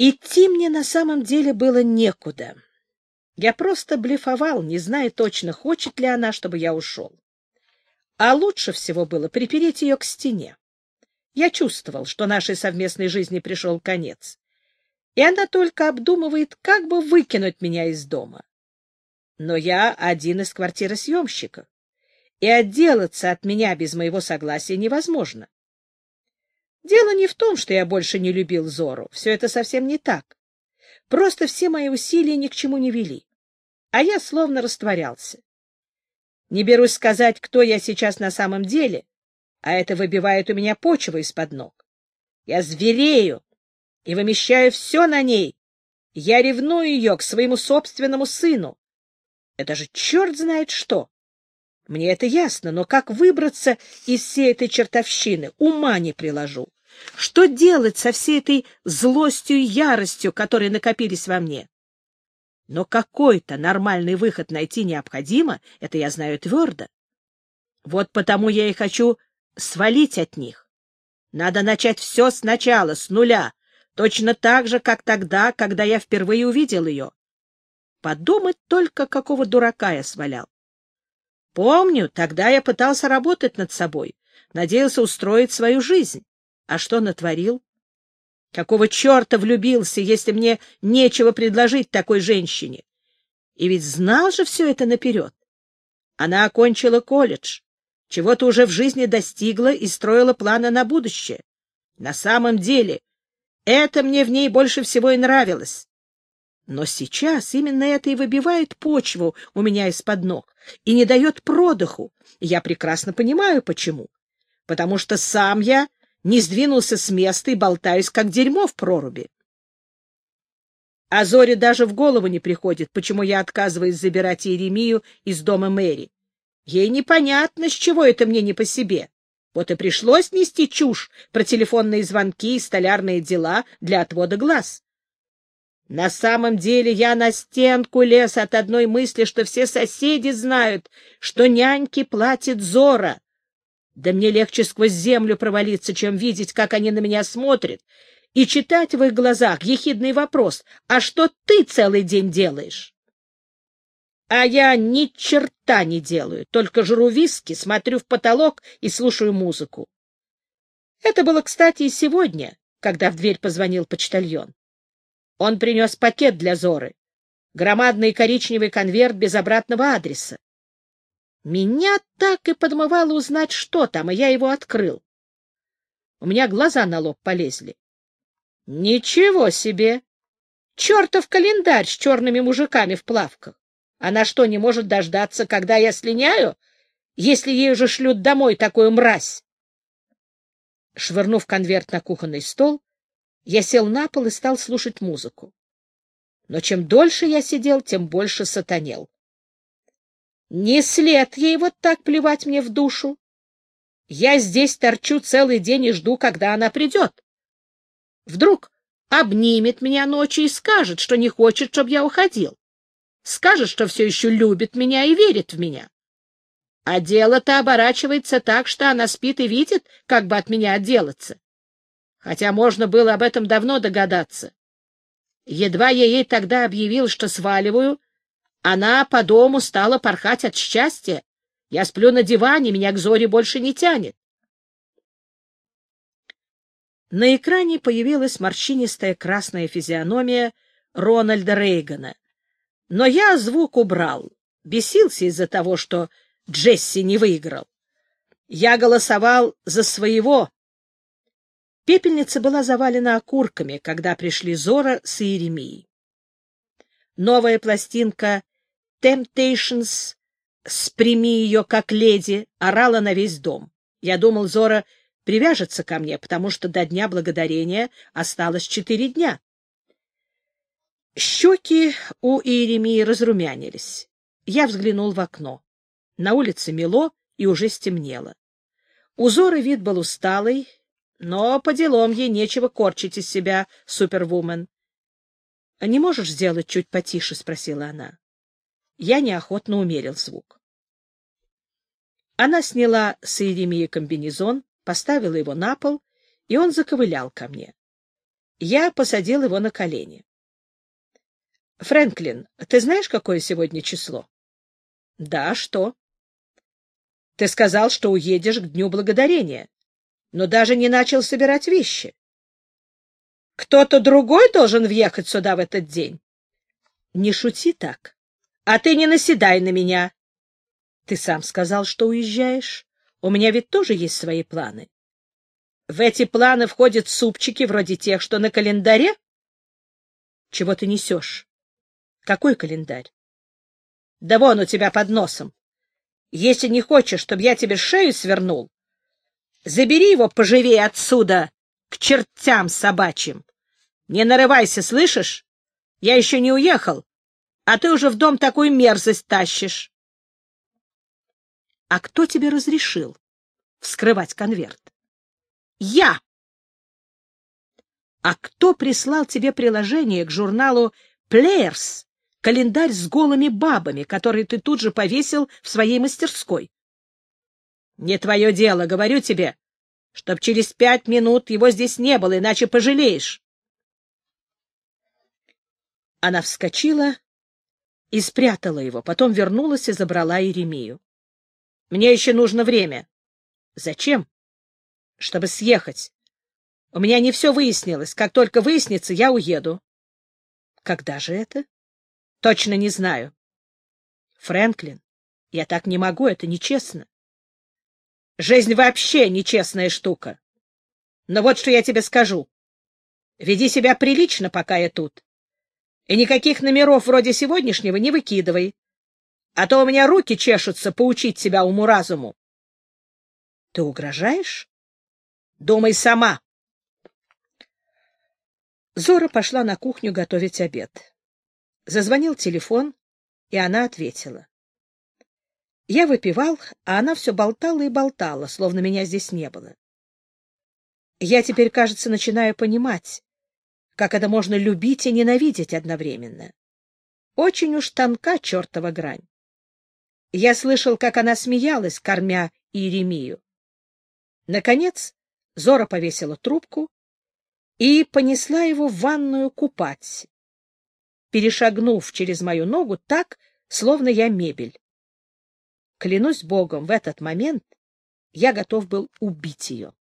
Идти мне на самом деле было некуда. Я просто блефовал, не зная точно, хочет ли она, чтобы я ушел. А лучше всего было припереть ее к стене. Я чувствовал, что нашей совместной жизни пришел конец, и она только обдумывает, как бы выкинуть меня из дома. Но я один из квартиросъемщиков, и отделаться от меня без моего согласия невозможно. Дело не в том, что я больше не любил Зору, все это совсем не так. Просто все мои усилия ни к чему не вели, а я словно растворялся. Не берусь сказать, кто я сейчас на самом деле, а это выбивает у меня почву из-под ног. Я зверею и вымещаю все на ней. Я ревную ее к своему собственному сыну. Это же черт знает что. Мне это ясно, но как выбраться из всей этой чертовщины, ума не приложу. Что делать со всей этой злостью и яростью, которые накопились во мне? Но какой-то нормальный выход найти необходимо, это я знаю твердо. Вот потому я и хочу свалить от них. Надо начать все сначала, с нуля, точно так же, как тогда, когда я впервые увидел ее. Подумать только, какого дурака я свалял. Помню, тогда я пытался работать над собой, надеялся устроить свою жизнь. А что натворил? Какого черта влюбился, если мне нечего предложить такой женщине? И ведь знал же все это наперед. Она окончила колледж, чего-то уже в жизни достигла и строила планы на будущее. На самом деле, это мне в ней больше всего и нравилось. Но сейчас именно это и выбивает почву у меня из-под ног и не дает продыху. Я прекрасно понимаю, почему. Потому что сам я не сдвинулся с места и болтаюсь, как дерьмо в проруби. А Зоре даже в голову не приходит, почему я отказываюсь забирать Иеремию из дома Мэри. Ей непонятно, с чего это мне не по себе. Вот и пришлось нести чушь про телефонные звонки и столярные дела для отвода глаз. На самом деле я на стенку лез от одной мысли, что все соседи знают, что няньки платит Зора. Да мне легче сквозь землю провалиться, чем видеть, как они на меня смотрят, и читать в их глазах ехидный вопрос «А что ты целый день делаешь?» А я ни черта не делаю, только жру виски, смотрю в потолок и слушаю музыку. Это было, кстати, и сегодня, когда в дверь позвонил почтальон. Он принес пакет для Зоры, громадный коричневый конверт без обратного адреса. Меня так и подмывало узнать, что там, и я его открыл. У меня глаза на лоб полезли. Ничего себе! Чертов календарь с черными мужиками в плавках. Она что, не может дождаться, когда я слиняю, если ей уже шлют домой такую мразь? Швырнув конверт на кухонный стол, я сел на пол и стал слушать музыку. Но чем дольше я сидел, тем больше сатанел. Не след ей вот так плевать мне в душу. Я здесь торчу целый день и жду, когда она придет. Вдруг обнимет меня ночью и скажет, что не хочет, чтобы я уходил скажет, что все еще любит меня и верит в меня. А дело-то оборачивается так, что она спит и видит, как бы от меня отделаться. Хотя можно было об этом давно догадаться. Едва я ей тогда объявил, что сваливаю, она по дому стала порхать от счастья. Я сплю на диване, меня к Зоре больше не тянет. На экране появилась морщинистая красная физиономия Рональда Рейгана — но я звук убрал, бесился из-за того, что Джесси не выиграл. Я голосовал за своего. Пепельница была завалена окурками, когда пришли Зора с Иеремией. Новая пластинка «Temptations» «Сприми ее, как леди» орала на весь дом. Я думал, Зора привяжется ко мне, потому что до Дня Благодарения осталось четыре дня. Щеки у Иеремии разрумянились. Я взглянул в окно. На улице мело и уже стемнело. У Зоры вид был усталый, но по делам ей нечего корчить из себя, супервумен. — Не можешь сделать чуть потише? — спросила она. Я неохотно умерил звук. Она сняла с Иеремии комбинезон, поставила его на пол, и он заковылял ко мне. Я посадил его на колени. — Фрэнклин, ты знаешь, какое сегодня число? — Да, что? — Ты сказал, что уедешь к Дню Благодарения, но даже не начал собирать вещи. Кто-то другой должен въехать сюда в этот день. — Не шути так. А ты не наседай на меня. Ты сам сказал, что уезжаешь. У меня ведь тоже есть свои планы. В эти планы входят супчики вроде тех, что на календаре? Чего ты несешь? Какой календарь? Да вон у тебя под носом. Если не хочешь, чтобы я тебе шею свернул, забери его поживее отсюда, к чертям собачьим. Не нарывайся, слышишь? Я еще не уехал, а ты уже в дом такую мерзость тащишь. А кто тебе разрешил вскрывать конверт? Я! А кто прислал тебе приложение к журналу Players, календарь с голыми бабами, который ты тут же повесил в своей мастерской? Не твое дело, говорю тебе, чтоб через пять минут его здесь не было, иначе пожалеешь. Она вскочила и спрятала его, потом вернулась и забрала Еремию. — Мне еще нужно время. — Зачем? чтобы съехать. У меня не все выяснилось. Как только выяснится, я уеду. Когда же это? Точно не знаю. Фрэнклин, я так не могу, это нечестно. Жизнь вообще нечестная штука. Но вот что я тебе скажу. Веди себя прилично, пока я тут. И никаких номеров вроде сегодняшнего не выкидывай. А то у меня руки чешутся поучить себя уму-разуму. Ты угрожаешь? Думай сама. Зора пошла на кухню готовить обед. Зазвонил телефон, и она ответила. Я выпивал, а она все болтала и болтала, словно меня здесь не было. Я теперь, кажется, начинаю понимать, как это можно любить и ненавидеть одновременно. Очень уж тонка чертова грань. Я слышал, как она смеялась, кормя Иеремию. Наконец, Зора повесила трубку и понесла его в ванную купать, перешагнув через мою ногу так, словно я мебель. Клянусь Богом, в этот момент я готов был убить ее.